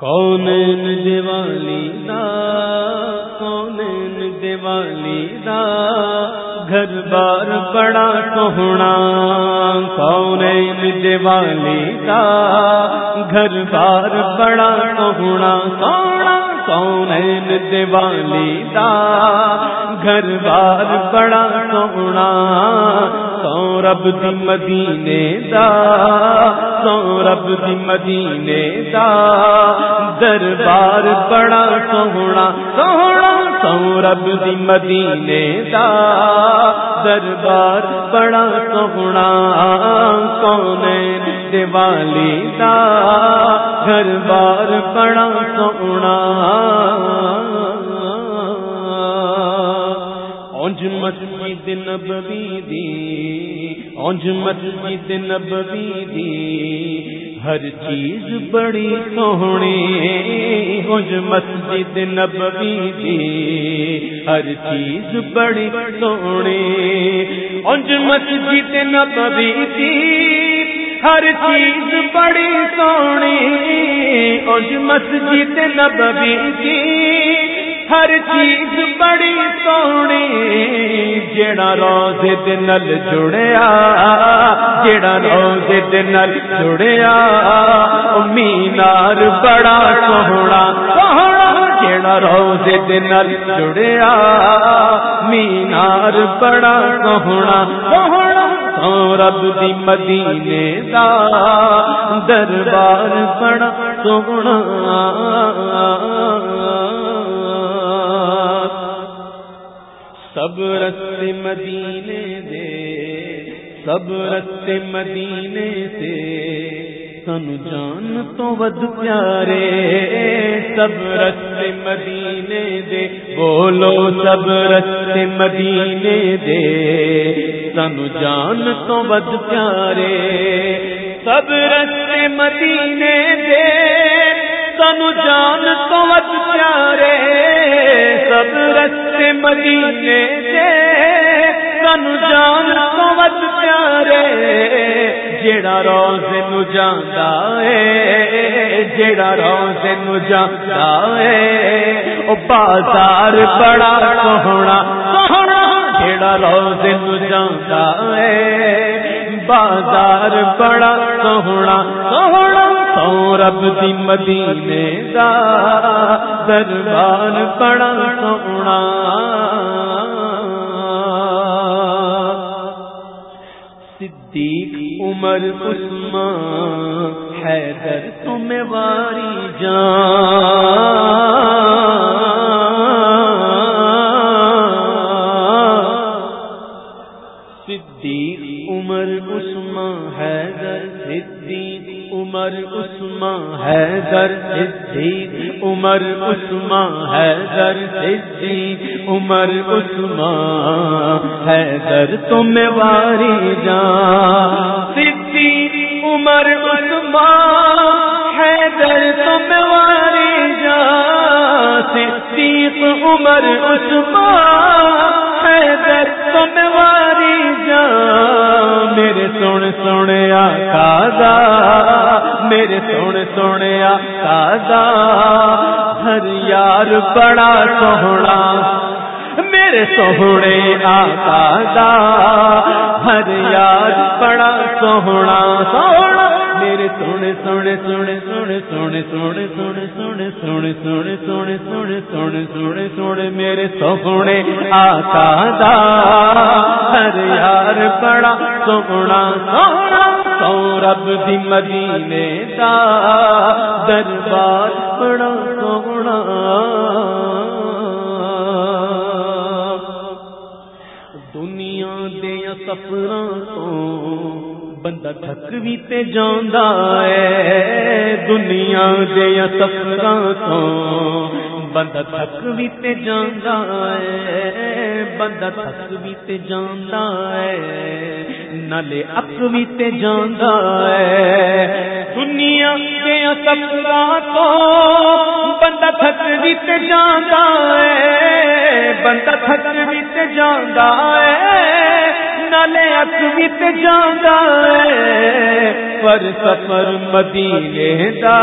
کون دیوالی دا، کون دیوالی دا، گھر بار بڑا سونا کون دیوالی دا، گھر بار بڑا سونا سونا کون دیوالی دا، گھر بار بڑا سونا سورب دی مدینے دا سورب دی مدینے دا۔ دربار بڑا سونا سونا سورب دی مدینے دا۔ دربار بڑا سونا کون دیوالی دا۔ گھر بار بڑا سونا اونج مسجد نبوی دی، اونج مسجد نبوی دی۔ ہر چیز بڑی سونی، اونج مسجد نبوی دی۔ ہر چیز بڑی سونی، اونج مسجد نبوی دی۔ ہر چیز بڑی سونی، اونج مسجد نبوی دی۔ ہر چیز بڑی سونی جڑا روز دل جڑیا جڑا روز دل جڑیا مینار بڑا سونا سونا جڑا روز دل جڑیا، مینار بڑا سونا سونا رب دی مدینے دا دربار بڑا سونا سب رستے مدینے دے سب رستے مدینے سے سن جان تو ود پیارے سب رستے مدینے دے۔ بولو سب رستے مدینے دے۔ سن جان تو ود پیارے سب رستے مدینے دے۔ سن جان تو ود پیارے سب رستے مدینے دے سن جان تو پیارے جڑا روز نو جاندا ہے جڑا روز نو جاندا ہے، او بازار بڑا سوہنا سوہنا جڑا روز نو جاندا ہے، بازار بڑا سوہنا سوہنا سورب دی مدینے دا دربار بڑا سونا۔ صدیق عمر عثمان حیدر تمہیں واری جان۔ عمر عثمان ہے در سدی عمر عثمان ہے در تم واری جا سدی عمر عثماں ہے در تم واری جا صدیق، عمر عثمان، حیدر تم واری جا میرے سن سنے کا میرے سن سونے آقا ہر یار بڑا سونا میرے سونے آقا ہر یار بڑا سونا سونا میرے سونے سونے سونے سونے سونے سونے سونے سونے سونے سونے سونے سونے سونے سونے سونے میرے سونے آقا ہر یار بڑا سونا سونا سورب دی مدینے دا دربار بڑا سونا دنیا دیا سفراں تو بندہ تھک بھی تے جاندا ہے۔ دنیا دیا سفراں تو بندہ تھک بھی تے جاندا ہے۔ بندہ تھک بھی تے جاندا ہے۔ نالے اک تے جاندا ہے۔ دنیا دیا سفراں تو بندہ تھک بھی تے جاندا ہے۔ بندہ تھک بھی تے جاندا ہے۔ نالے اک تے جاندا ہے۔ پر سفر مدینے دا،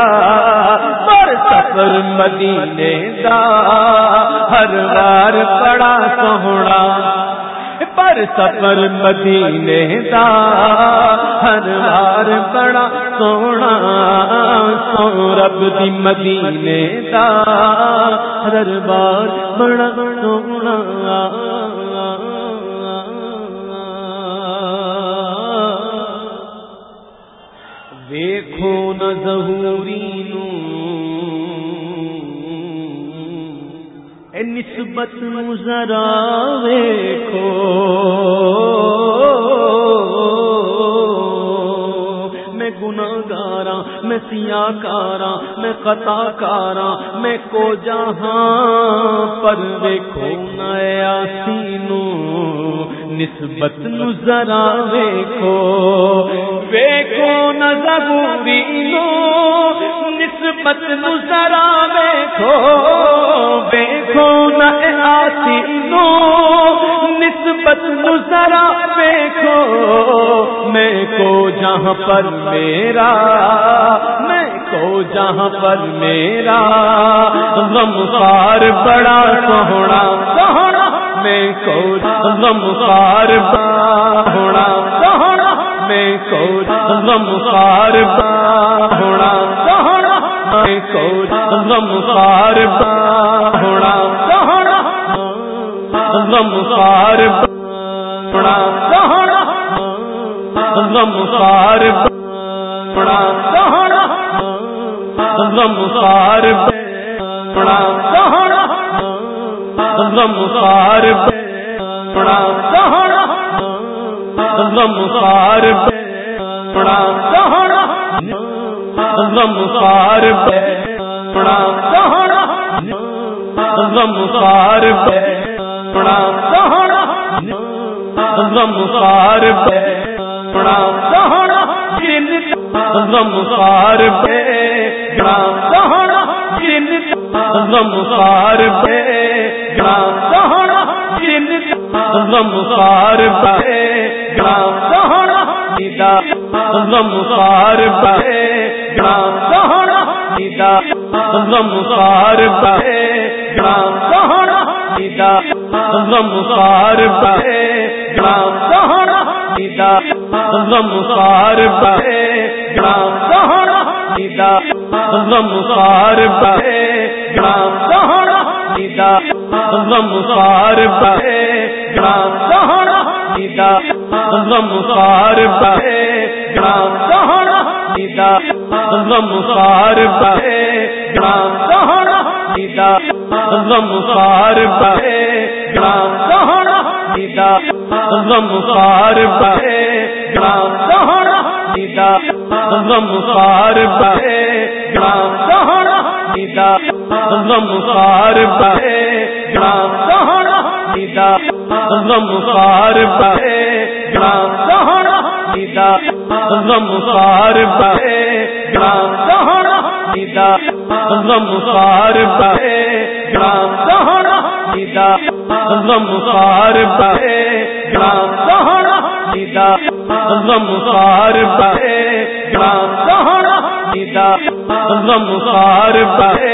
پر سفر مدینے دا، ہر بار بڑا سونا پر سفر مدینے دا ہر بار بڑا سونا، سو رب دی مدینے دا ہر بار بڑا سونا۔ دیکھو نہ ظہوری نو نسبت ذرا ویکھو۔ میں گناگارا میں سیا کارا میں قطع کارا میں کو جہاں پر ویکھو۔ نیا سینو نسبت ذرا ویکھو۔ ویکھو نہ ضروری نسبت ذرا ویکھو۔ نو نسبت ذرا ویکھو میں کو جہاں پر میرا، میں کو جہاں پر میرا۔ غم خار بڑا سونا سونا میں کو غم خار بڑا سونا میں کو غم خار بڑا سونا میں کو غم خار بڑا سونا غمخار بڑا سہنا غمخار بڑا سہنا غمخار بڑا سہنا غمخار بڑا سہنا غمخار بڑا سہنا غمخار بڑا سہنا غمخار بڑا بڑا سونا غم خار بڑا سونا غم خار بڑا سونا غم خار بڑا سونا غم خار بڑا سونا ندا غم خار بڑا سونا ندا غم خار بڑا غمخار پہ گرام سہنا دیدا غمخار پہ گرام سہنا دیدا غمخار پہ گرام سہنا دیدا غمخار پہ گرام سہنا دیدا غمخار پہ گرام سہنا دیدا غمخار پہ گرام سہنا غمخار بے رام غمخار غمخار غمخار غمخار غمخار سیدھا غم پار سہنا سیدھا غم پار پہ رام سہنا سیدھا غم پار پہ رام سہنا سیدھا غم پار پہ